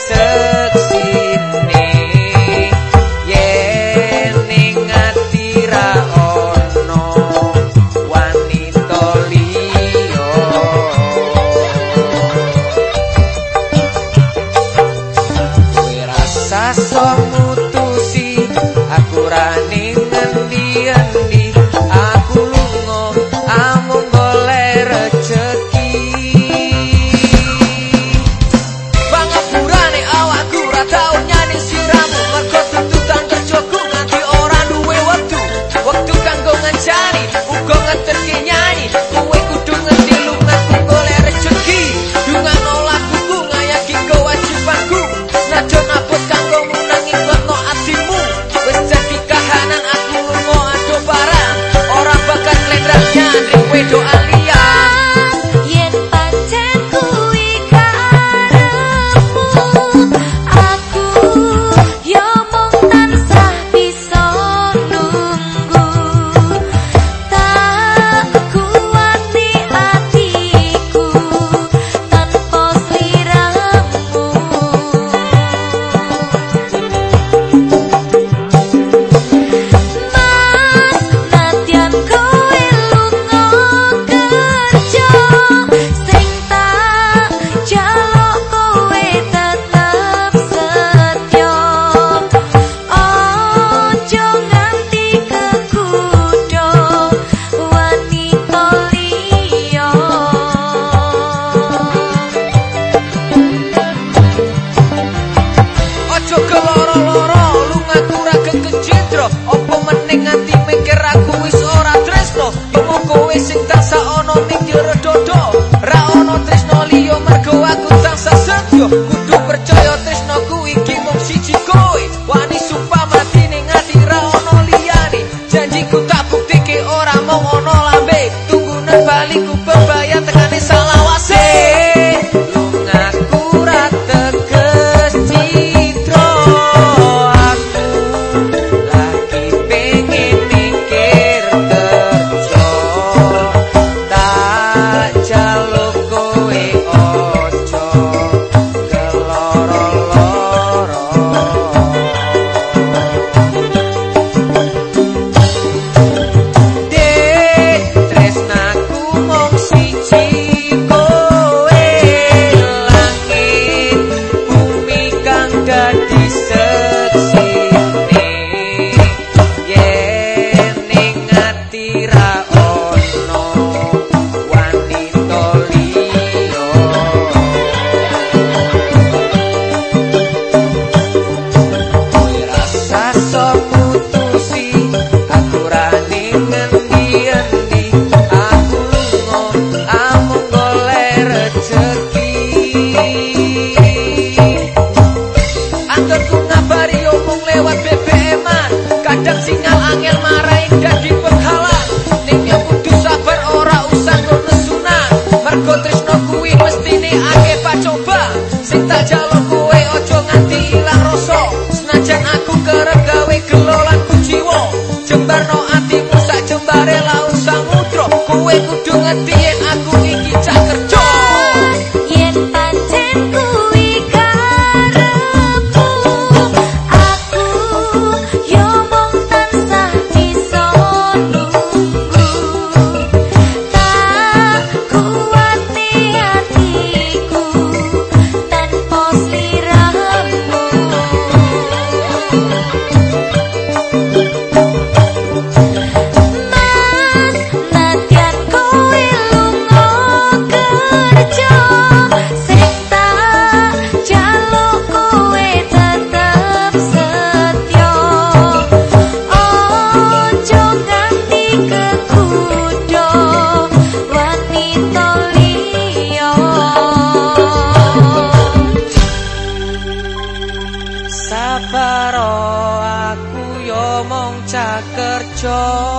said. kowe sing tak sakono ning jero dodo ra Ning pusak jembare laut samudra kowe kudu ngerti aku. joy.